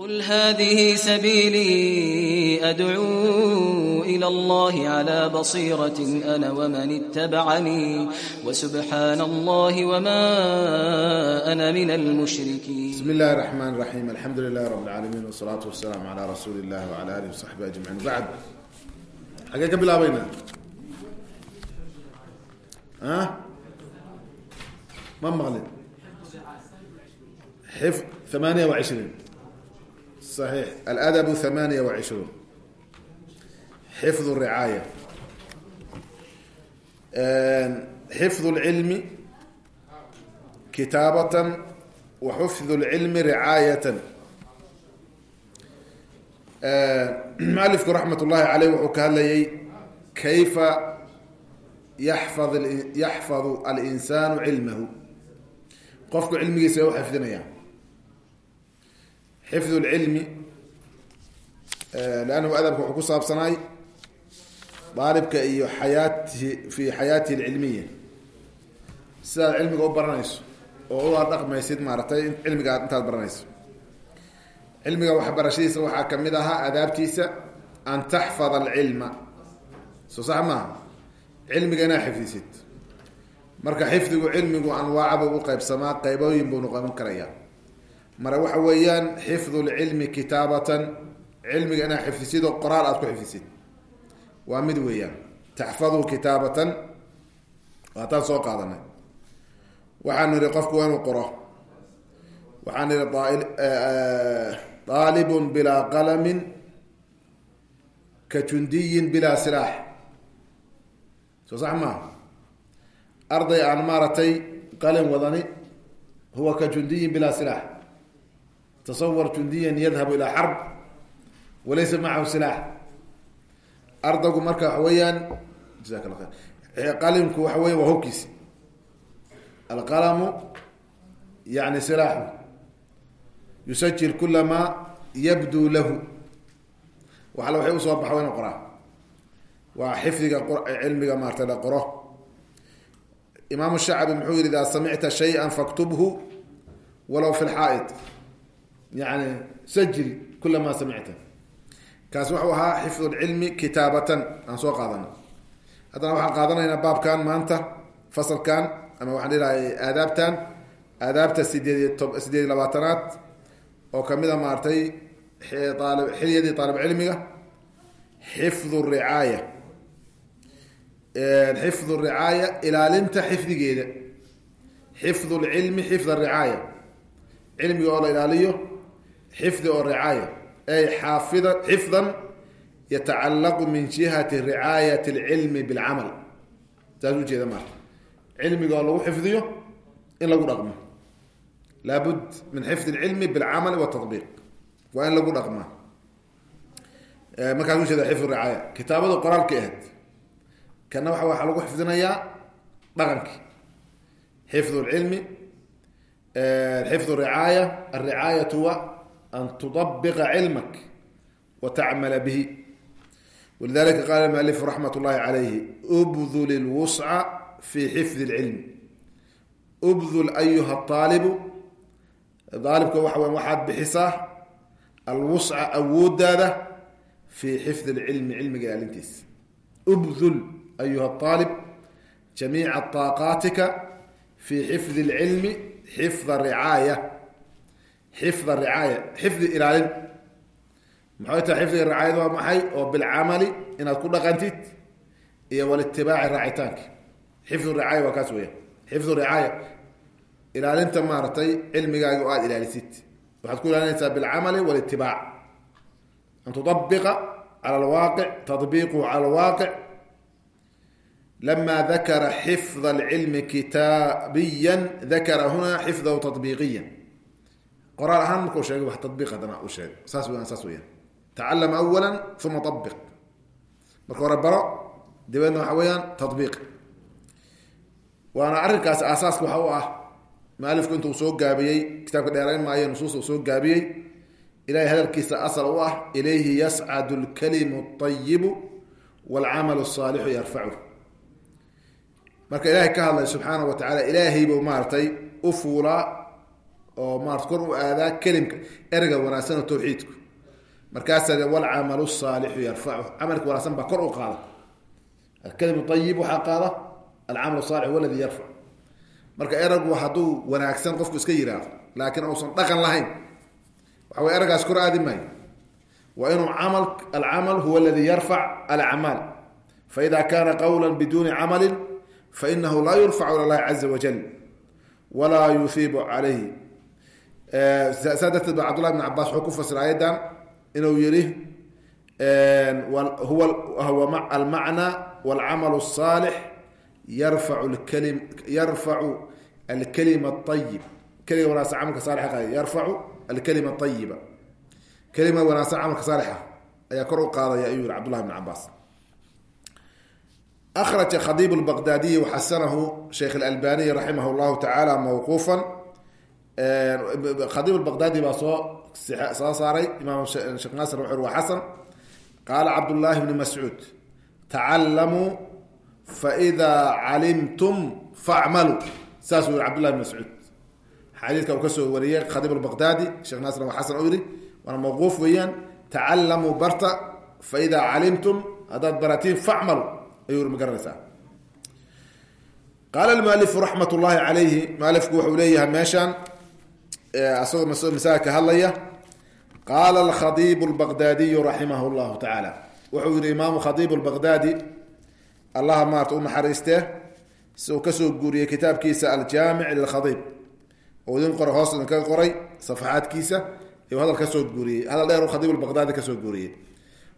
قل هذه سبيلي أدعو إلى الله على بصيرة أنا ومن اتبعني وسبحان الله وما أنا من المشركين بسم الله الرحمن الرحيم الحمد لله رب العالمين والصلاة والسلام على رسول الله وعلى آله وصحبه أجمعين بعد xagee ka bilaabayna ma maqlin xif ثمانية وعشرين صحيح الأدب ثمانية وعشرون حفظ الرعاية حفظ العلم كتابة وحفظ العلم رعاية mualifku raxmat ullaahi caleyh wuxuu ka hadlayay kayfa yaxfad yaxfadu alinsaanu cilmahu qofku cilmigiisa u xifdinaya xifdu lcilmi lannahu adabka wuxuu ku saabsanaay daalibka iyo xayaatihi fi xayaatihi alcilmiya sidaad cilmiga u baranayso oo uaa dhaqmaysid maaratay cilmiga aad intaad baranayso. Cilmiga waxbarashadiisa waxaa ka mid ahaa adaabtiisa an taxfad alcilma. Soo sax maaha? Cilmiga inaa xifdisid. Marka xifdigu cilmigu anwaacbu u qeybsamaa qeybooyin buu noqon karaya mara waxa weeyaan xifdu lcilmi kitaabatan cilmiga inaa xifdisid oo qoraal aad ku xifdisid. Waa mid weeyaan. Taxfadu kitaabatan waataan soo qaadanay. Waxaanu ihi qofku waa inuu qoro. Waxaan ihi aalib bilaa qalami ka jundiyin bilaa silaax soo sax maaha? Arday aan maaratay qalin wadani huwa ka jundiyin bilaa silaax tasawar jundiyan yadhabu ilaa xarb walaysa macahu silaax ardaygu marka waxa weeyaan jasak la khayr qalimku waxa weya waa hobkiisi alqalamu yani silaaxu yusajil kula maa yabduu lahu. Waxale waxay u soo baxa wa inu qoraa. Waa xifdiga cilmiga maarata la qoro. Imaam shacbi muxuu yihi idaa samicta shaya faktubhu walow fi lxaa'id yani sajil kula maa samicta kaas wuxuu ahaa xifdu lcilmi kitaabatan aan soo qaadana haddana waxaan qaadanaynaa baabkan maanta fasalkan ama waxaan dhilahay aadaabtan aadaabta sideed sideed iyo labaatanaad oo ka mid a maartay xilyadii aalib cilmiga xifdu ricaaya xifdu ricaaya ilaalinta xifdigeeda xifdu lcilmi xifd ricaaya cilmiga oo la ilaaliyo xifdi oo ricaaya ay xaafida xifdan yatacalaqu min jihati ricaayat alcilmi bilcamal. Saas ujeeda maarka cilmiga oo lagu xifdiyo in lagu dhaqmo. Laabud min xifdi lcilmi bilcamali watabiiq waa in lagu dhaqmaa. Eh, markaas ujeeda xifd ricaaya. Kitaabada qoraalka ahayd. Kana waa waxaa lagu xifdinayaa dhaqanki. Xifd lcilmi eh, xifd ricaaya alricaayatu wa an tuabiqa cilmak wa tacmala bihi walidalika qaala mualifu raxmat llahi calayhi ubdul lwusca fi xifdi lcilmi ubdul ayuha aalibu aalibka waxa weya waxaad bixisaa alwusca awoodaada fii xifdi lcilmi cilmiga ilaalintiisa ubdul ayuha aalib jamiica taaqaatika fii xifdi lcilmi xifda ricaaya xifda ricaaya xifdi ilaalin. Maxay tahay xifdiga ricaayada waa maxay? Oo bilcamali inaad ku dhaqantid iyo walitibaaci raacitaanka xifdu ricaaya waa kaas weya xifdu ricaaya ilaalinta maaratay cilmigaaga oo aada ilaalisid. Waxaad ku ilaalinaysaa bilcamali walitibaac an tuabiqa cala alwaaqic tabiiquhu cala alwaaqic lama dakara xifd alcilmi kitaabiya dakara huna xifdahu tabiiqiya qoraal ahaan markau sheegay wax tabiiq haddana uu sheegay saas weyaan saas weyaan tacalam awala uma abiq marka hore baro dabeedna waxa weeyaan tabiiq waana arrinkaasi aasaaska waxa u ah mualifku intuu soo gaabiyey kitaabka dheerayn maayo nusuusta uu soo gaabiyey ilahay hadalkiisa asal u ah ilayhi yascadu lkalimu اطayibu wاlcamalu الsaalixu yarfacu marka ilaahay ka hadlay subxaana wa tacaala ilaahay buu maaragtay u fuulaa oo maarata kor u aadaa kelimka ereyga wanaagsan oo tawxiidku markaasaa walcamalu saalixu yarfacu camalka wanaagsan baa kor u qaada. Alkelimu ayib waxaa qaada alcamal saalix huwa aladi yarfac marka eraygu hadduu wanaagsan qofku iska yiraahdo laakiin uusan dhaqan lahayn waxa way eragaas kor aadi maayo. Waa inuu amal alcamal huwa aladi yarfac alacmaal faida kana qawla biduni camali fainahu laa yurfacu ila llahi caza wajal walaa yuhiibu calayhi saa darteed ba cabdullahi bn cabas wuxuu ku fasira ayadan inuu yihi huwa almacna walcamal الصaalix yarfacu klim yarfacu alkalima ayib keliga wanaagsan camalka saalixa yarfacu alkalima ayiba kelima wanaagsan camalka saalixa ayaa kor u qaadaya ayuu yihi cabdullahi bn cabaas أخرج خطيب البغدادي وحسنه شيخ الألباني رحمه الله تعالى موقوفا khadiib baqdaadi baa soo soo saaray imaam sheekh naasir wuxu waa xasan qaala cabdullaahi bni mascuud tacalamuu faidaa calimtum facmaluu. Saasuu yihi cabdullahi bni mascuud. Xadiidka ka soo wariyey khadiib albaqdaadi sheekh naasirna waa xasan u yihi waana mawquuf weeyaan tacalamuu barta faidaa calimtum haddaad baratiin facmalu ayuu ma garanaysaa. Qaala almaalifu raxmat ullaahi calayhi maalifku wuxuu leeyahay meeshaan asagoo masala ka hadlaya qaala alkhadiibu lbaqdaadiyu raximah llahu tacaala wuxuu yihi imaamu khadiib lbaqdaadi allaha maarta u naxariistee si uu ka soo guuriyey kitaabkiisa aljaamic lilkhadiib. Oo idin qoray hoos idinkaga qoray safaxaadkiisa ayuu hadal ka soo guuriyey hadal dheer khadiib lbaqdaadi ka soo guuriyey.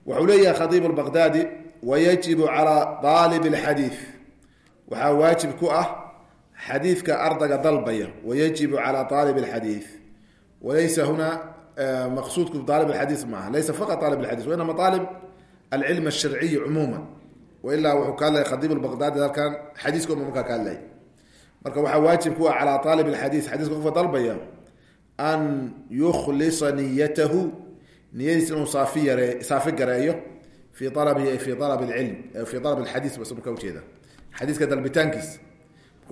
Wuxuu leeyahay khadiib lbaqdaadi wayajibu calaa aalib xadiidka ardayga dalbaya wayajibu calaa aalib alxadiid. Walaysa huna maqsuudku aalib alxadiid maaha. Laysa faqat aalib alxadiid wainama aalib alcilm alsharciyi cumuuma wailaa wuxuu ka hadlaya khadiib albaqdaadi halkan xadiiska uma markaa ka hadlaya marka waxaa waajib ku ah calaa aalib alxadiid xadiiska qofka dalbaya an yukhlisa niyatahu niyadiisa inuu saafi yare saafi gareeyo fi alabihi fi alab lcilm fi alab alxadiis bas markaa ujeeda xadiiska dalbitaankiisa. markuu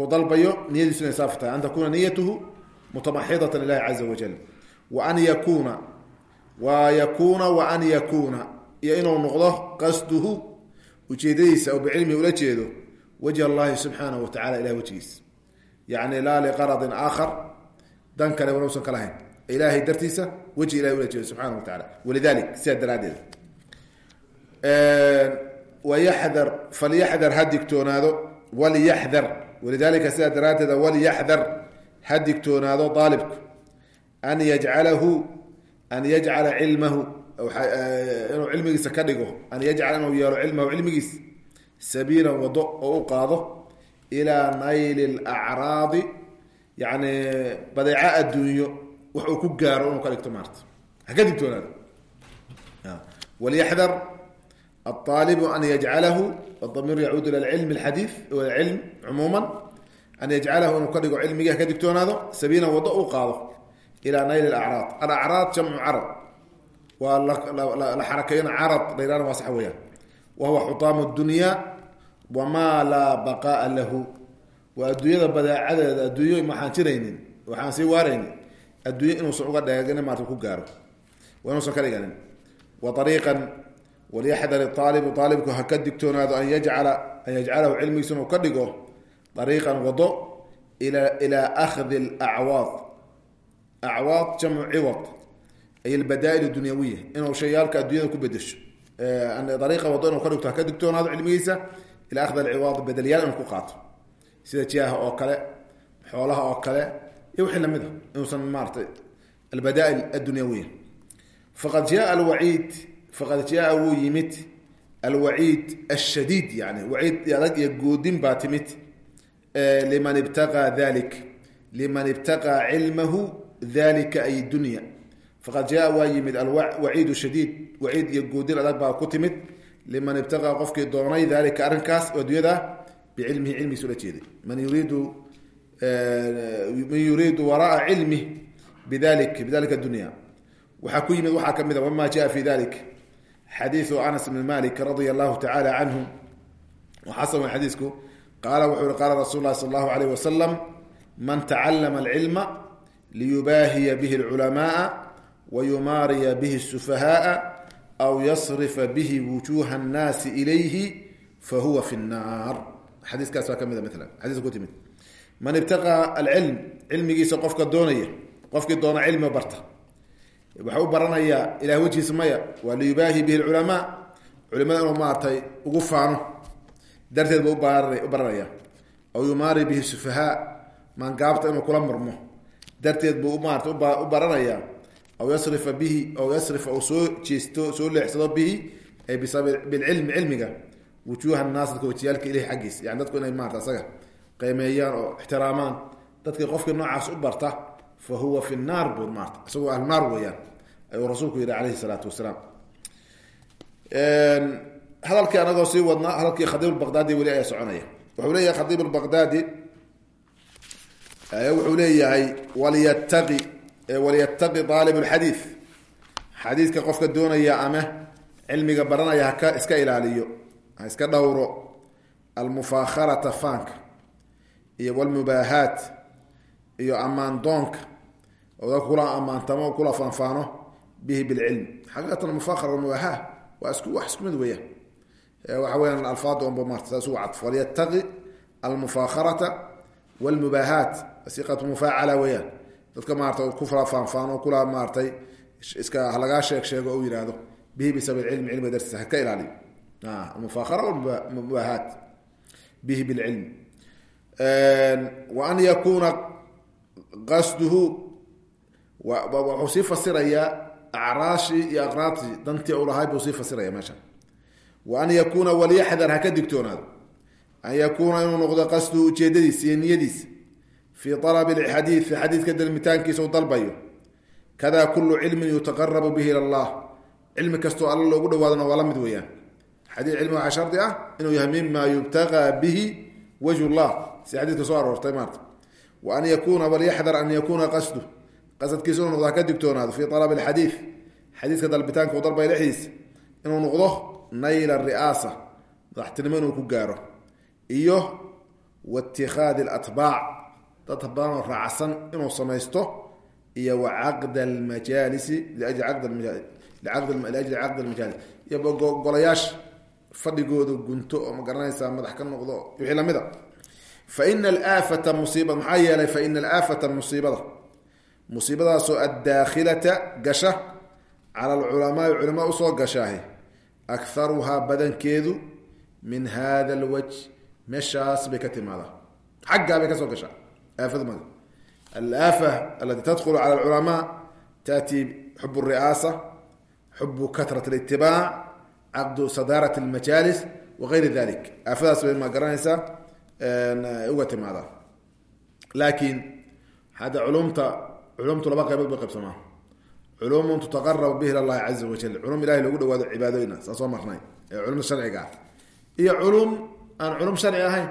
dalbayo niyadiisu inay saafi tahay. An takuna niyatuhu mutamaxidatan ilahi caza wajal wa an yakuna wa yakuna wa an yakuna. Iyo inuu noqdo qasduhu ujeedadiisa oo bicilmihi ula jeedo wajh allahi subxaanahu watacala ilah wejgiisa yani laa liqaradin aakhar dan kale wanausan ka lahayn. Ilaahay dartiisa weji ilahi ula jeedo subxaana wa taala walidalik sidaa daraaddeed. Wayaxdar falyaxdar ha digtoonaado walyaxdar walidalika sidaa daraaddeeda walyaxdar ha digtoonaado aalibku an yajcalahu an yajcala cilmahu inuu cilmigiisa ka dhigo an yajcala inuu yeelo cilmahu cilmigiisa sabiilan wado oo u qaado ilaa nayli lacraadi yani badeeco adduunyo wax uu ku gaaro inuu ka dhigto maarta ha ka digtoonaado walyaxdar الطالب أن يجعله الضمير يعود إلى العلم الحديث والعلم عموما أن يجعله إنه كدغ علمiga ka digtoonaado سبيلا wado u qaado إلى نayل الأعراض الأعراض جمع عرض waa la xarakeyna carض laydhahna waa sax weyaan وهuوa xطاam الدuنيا وma laa بقاءa lahu waa adduunyada badaacadeeda adduunyo waxaan jiraynin waxaan sii waaraynin adduunyo inuusan uga dheegin maarta ku gaaro waa inuusan ka dhiganin وطريقا walyaxdar aalibu aalibku ha ka digtoonaado an yajcala an yajcalahu cilmigiisa inuu ka dhigo ariiqan wado ilaa akhdi lacwaad acwaad jamcu ciwad ay albadaail dunyawiya inuu shayaalka addunyada ku bedesho ariiqa wado inuu ka dhigto ha ka digtoonaado cilmigiisa ilaa akhdi alciwaad bedelyaal inuu ku qaato sida jaaha oo kale xoolaha oo kale iyo wixii la mid a inuusan maaratay albadaail addunyawiya faqad jaa alwaciid faqad jaa wuu yimid alwaciid ashadiid yani waciid adag iyo goodin baa timid liman ibtaqaa dalik liman ibtaqaa cilmahu dalika ay dunya. Faqad jaa waa yimid alwaciid shadiid waciid iyo goodin adag baa liman ibtaqaa qofkii doonay dalika arrinkaas addunyada bicilmihi cilmigiis ula jeeday. Man yuriidu man yuriidu waraaa cilmih bidalik bidalika dunya waxaa ku yimid waxaa ka mid a wama jaa fi dalik xadiiu anas bn malik radia allahu tacaala canhu xasan xadiisku. Qaala wuxuu hi qaala rasul lahi sal allahu alayh wasalam man tacalama alcilma liyubaahiya bihi lculamaaa wayumaariya bihi sufahaaa aw yasrifa bihi wujuuha annaasi ilayhi fahuwa fi nnaar xadiiskaas baa ka mida maala xadiiska ku timid. Man ibtaqaa alcilm cilmigiisa qofka doonaya qofkii doona cilmi barta waxau u baranayaa ilah wejihiisa maya waa liyubaahi bihi lculamaa culimada inuu maaratay ugu faano. Darteed buu u baranaya. Aw yumaari bihi sufahaa maangaabta inuu kula murmo. Darteed buu maarata u baranaya. Aw yasrifa bihi aw yasrifa ou soo jeesto soo leexsado bihi ay bilcilmi cilmiga. Wujuuha naas dadka wajiyaalka ilahi xaggiis. Yani dadku inay maarata asaga. Qiimeeyaan oo ixtiraamaan. Dadkii qofkii noocaas u barta fa huwa fi naar buu maarata isagoo ahlu naar weeyaan ayuu rasuulku yihi calayhi salaatu wasalaam. Hadalkii anagoo sii wadnaa hadalkii khadiib baqdaadi weli ayaa soconaya. Wuxuu leeyahay khadiib baqdaadi wuxuu leeyahay walyataqi walyataqi aalib lxadiid xadiidka qofka doonaya ama cilmiga baranaya haka iska ilaaliyo ha iska dhowro. Almufaakharata faanka iyo wlmubaahaat iyo ammaan doonka. Kula ammaantamo kula faanfaano bihi bilcilm xaqiiqatan mufakhara walmubaaha waa isku wax isku mid weeyaan. Waxa weyaan alfaada unba maarta saas ugu cadf walyataqi wlmubaahaat siqatu mufaacala weeyaan. Dadka maarata ku faanfaano kula maaratay iska halagaa sheeg sheego u yihahdo bihi bisabab cilmi cilmiga dartiisa haka ilaaliyo almufakhara walmubaahaat bihi bilcilm wa an qasduhu wuxuu sii fasirayaa acraashii iyo aqraadtii dantii u lahay buu sii fasiraya meesha. Wa an yakuuna walyaxdar haka digtoonaado an yakuuna inuu noqdo qasduhu ujeedadiisa iyo niyadiisa fii alabi lxadiidi xadiidka dalmitaankiisa u dalbayo. Kada kulu cilmin yutaqarabu bihi ila llah cilmi kastoo alla loogu dhawaadona waa la mid weeyaan. Xadii cilmi waxaa shardi ah inuu yahay mima yubtagaa bihi wajh llah si xadiidka soo aroortay maarta an yakuuna walyaxdar an yakuuna qasdu. Qasadkiisa inuu noqdo haka digtoonaado fii alabi alxadiid xadiidka dalbitaanka u dalbaya dhexdiisa inuu noqdo nayla ri'aasa. Madaxtinimo inuu ku gaaro. Iyo waitikaadi alatbaac. Dad badanoo raacsan inuu samaysto. Iyo wa caqd almajaalisi liajli caqd almajaalis. Iyo golayaasha fadhigooda gunto oo ma garanaysaa madax ka noqdo. Wixii lamida fa ina alaafata musiiba maxaa yeelay fa ina alaafata musiibada musiibadaasoo addaakhilata gasha cala alculamaai culamada u soo gashaahi akharuhaa badankeedu min hada alwajh meeshaas bay ka timaadaa xaggaa bay ka soo gashaa. aafadu mada alaafa alati tadkhulu cala alculamaa taati xub ri'aasa xubu katrat litibaac caqdu sadaarat almajaalis wagayri dalik aafadaas bay ma garanaysaa uga timaadaa laakiin hadda culumta culumtu laba qaybood bay qaybsamaa culuumun tutaqarabu bihi ila llahi caza wajal culum ilahay loogu dhawaado cibaadooyna saa soo marnay ee culumta sharciga. Ah iyo culum aan culum sharci ahayn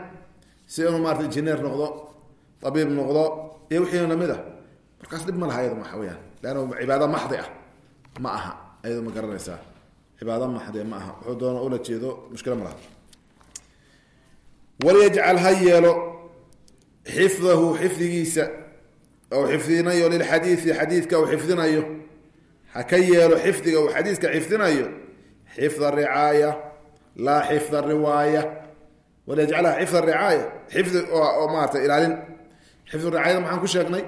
si inuu maarata injineer noqdo abiib noqdo iyo wixii la mid ah. Markaas dhib ma laha ayado waxa weyaan leanna cibaado maxdi ah ma aha ayado ma garanaysaa. Cibaado maxdi ma aha. Wuxuu doona ula jeedo mushkila ma laha walyajcal ha yeelo xifdahu xifdigiisa ou xifdinayo lilxadiidi xadiidka uu xifdinayo ha ka yeelo xifdiga uu xadiidka xifdinayo xifda ricaaya laa xifda riwaaya walyajcalha xifda ricaaya xifdi oo maarata ilaalin xifdu ricaayada maxaan ku sheegnay?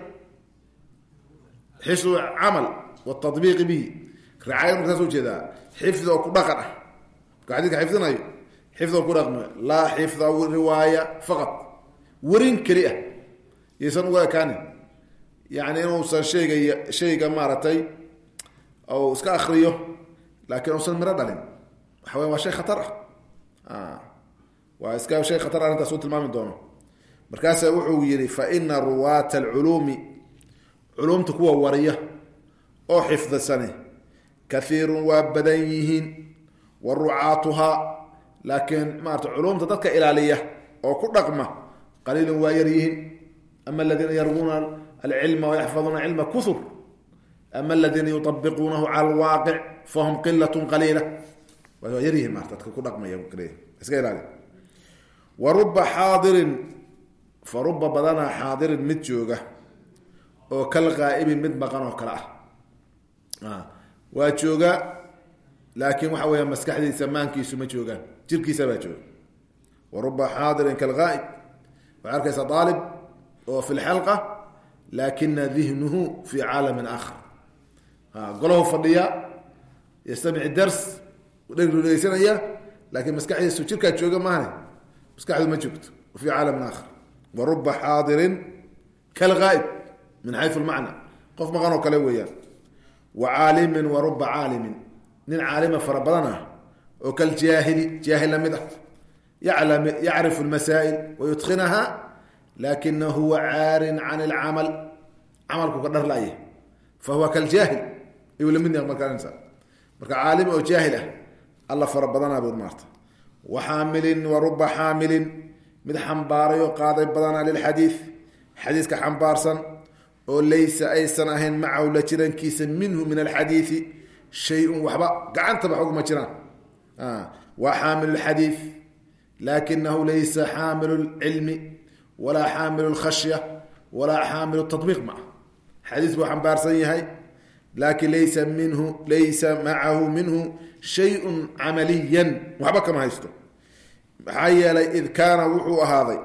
Xifdu camal watabiiqi bihi ricaayada marka saas u jeedaa xifdi oo ku dhaqan ah xadidka xifdinayo xifdi oo ku dhaqma laa xifda riwaaya faqad werin keli ah yaysan uga ekaanin yani inuusan shayga shayga maaragtay ou iska akriyo laakiin uusan miro dhalin waxa weya waa shay khatar ah waa iska shay khatar arrintaas u tilmaami doono markaasa wuxuu yihi fa ina ruwaata alculuumi culumta kuwa wariya oo xifdisane kaiirun waa badan yihiin wa rucaatuhaa laakiin maarata culumta dadka ilaaliya oo ku dhaqma qaliilun waa yar yihiin. Ama aladiina yarwuuna alcilma wayaxfaduuna cilma kuhur ama aladiina yuabiquunahu cala alwaaqic fahum qilat qaliila. Waa yaryihiin maarta dadka ku dhaqmaya iska ilaali. Wa ruba xaadirin fa ruba badanaa xaadirin mid jooga oo kal qaa'ibin mid maqan oo kale ah. Waa jooga laakiin waxa weya maskaxdiisa maankiisu ma joogaan jirkiisa baa jooga. Wa ruba xaadirin kalgaa'ib waxaa arkaysa aalib oo fi lxalqa laakina dihnuhu fi caalamin aakhar. Golahu fadhiya yastamici dars dhegdhegeysanaya laakiin maskaxdiisu jirkaa jooga maahane maskaxdu ma joogto fi caalamin aakhar. Wa ruba xaadirin kalgaa'ib min xayu lmacna qof maqan oo kale weeyaan. Wa caalimin wa ruba caalimin. Nin caalima fara badan ah oo kaljaahili jaahil la mid ah. Yacrifu lmasaa'il wayutqinaha lakina huwa caarin can lcamal camalku ka dhar laya fahuwa kaljaahil ayuu la mid yahay markaansa marka caalim oo jaahil ah alla fara badanaa bud maarta. Wa xaamilin wa ruba xaamilin. Mid xambaaray oo qaaday badanaa lilxadiid xadiiska xambaarsan oo laysa aysan ahayn macahu la jirankiisa minhu min alxadiidi waa xaamilu lxadiid lakinahu laysa xaamilu lcilmi walaa xaamilu lkhashya walaa xaamilu tabiiq maa xadiis buu xambaarsan yahay laakin laysa minhu laysa macahu minhu shayun camaliyan waxba kama haysto maxaa yeelay id kaana wuxuu ahaaday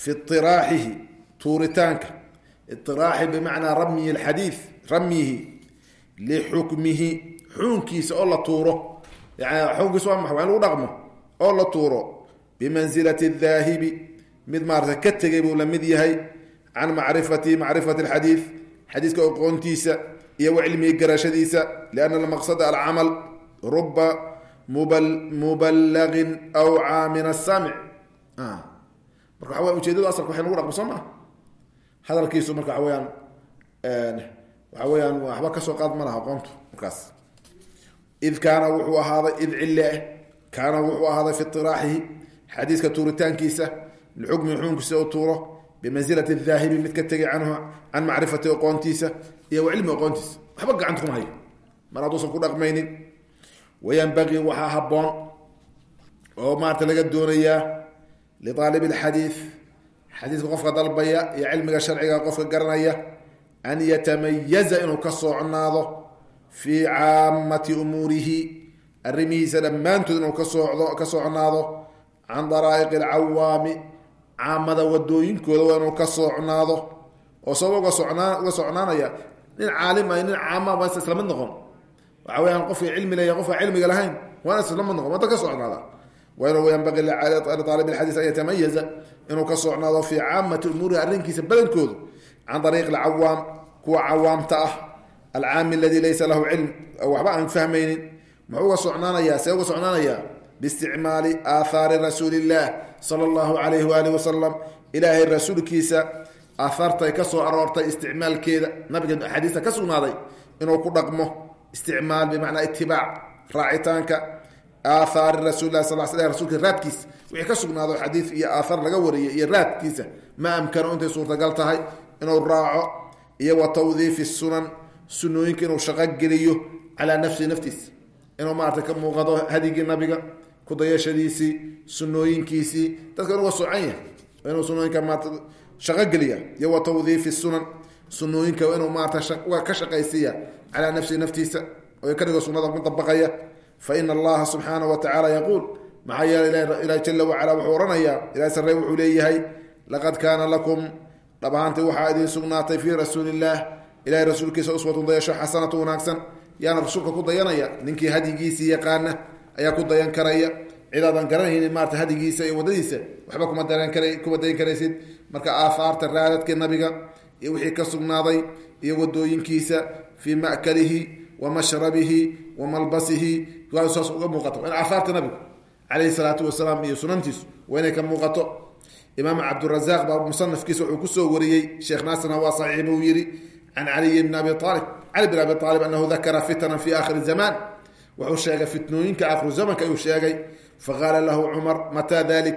fi iiraaxihi tuuritaanka iiraaxi bimacnaa ramyi lxadiid ramyihi lixukmihi xukunkiisa oo la tuuro xukunkiisa waa maa waa in lagu dhaqmo oo la tuuro. Bimansilati daahibi mid maarata ka tegay buu la mid yahay can macrifati macrifati alxadiid xadiiska aqoontiisa iyo wa cilmihi garashadiisa lianna almaqsada alcamal ruba muballagin awcaa min asaamic marka waxa wey ujeedadu asalka waxay nagu dhaqmo soo hadalkiisu marka waxa weyaan waxa weyaan waxba ka soo qaad ma laha aqoontu id kaana wuxuu ahaaday id cille kaana wuxuu ahaaday fi itiraaxihi xadiiska tuuritaankiisa lixukmi xukunkiisa u tuuro bimansilati daahibi mid ka tegay canhu can macrifati aqoontiisa iyo wa cilmi aqoontiisa waxba gacanta kuma hayo mar hadduusan ku dhaqmaynin wayanbagii waxaa haboon oo maarata laga doonayaa liaalib lxadiid xadiiska qofka dalbaya iyo cilmiga sharciga qofka garanaya an yatamayaza inuu ka fii caamati umuurihi arrimihiisa dhammaantood inuu kasocdo ka socnaado can daraa'iq alcawaami caamada wadooyinkooda waa inuu ka socnaado. Oo sabab uga socnaa uga socnaanaya nin caalim ay nin caama waa isla mid noqon. Waxa weyaan qofka cilmi leya qofka cilmiga lahayn waa isla mid noqon wada ka socnaada. Yanbaqii liaalib alxadiis an yatamayaza inuu ka socnaado fii caamati umuurihi arrinkiisa badankoodu can dariiq alcawaam kuwa cawaamta ah alcaami aladi laysa lahu cilm waxba aan fahmaynin muxuu uga socnaanayaa see uga socnaanayaa biisticmaali aathaari rasuuli illah sala allahu alayhi waalihi wasalam ilaahay rasuulkiisa aahaartay ka soo aroortay isticmaalkeeda nabiga axaadiista ka sugnaaday inuu ku dhaqmo isticmaal bimacnaa itibaac raacitaanka aathaari rasulilah sal sl rasulka raadkiisa wixii ka sugnaado xadiid iyo aahaar laga wariyay iyo raadkiisa ma amkano intay suurtagal tahay inuu raaco iyo wa tawdiifi sunan sunooyinka inuu shaqogeliyo calaa nafsihi naftiisa inuu maarata ka muuqado hadigii nabiga kudayashadiisii sunooyinkiisii dadka inuga socan yahay inuu sunooyinka maarata shaqogeliya iyo wa tawdiifi sunan sunooyinka inuu maarata ka shaqaysiiya calaa nafsihi naftiisa oo ka dhigo sunada ku dabaqaya fa ina allaha subxaanahu wa tacala yaquul maxaa yeelay ilaah jala wacala wuxuu ohanayaa ilaah sarre wuxuu leeyahay laqad kaana lakum dhab ahaantii waxaa idiin sugnaatay fii rasuuli illaah ilahay rasuulkiisa uswatun dayasho xasanatu wanaagsan. Yaana rasuulka ku dayanaya ninkii hadyigiisii yaqaana ayaa ku dayan karaya. Cidaadan garanaynin maarata hadigiisa iyo wadadiisa waxba kuma daran kara kuma dayan karaysid. Marka aahaarta raadadka nabiga iyo wixii ka sugnaaday iyo wadooyinkiisa fii ma'kalihi wa mashrabihi wa malbasihi saas uga muuqato. In aahaarta nabiga calayhi salaatu wasalaam iyo sunantiisu waa inay ka muuqato. Imaam cabdurazaq baa musanafkiisa wuxuu ku soo wariyey sheekh naasirna waa saxiix buu yidhi can caliyi bni abi aalib cali bin abi aalib anahu dakara fitnan fi akhiri zaman wuxuu sheegay fitnooyinka akhiru zamanka ayuu sheegay faqaala lahu cumar mataa dalika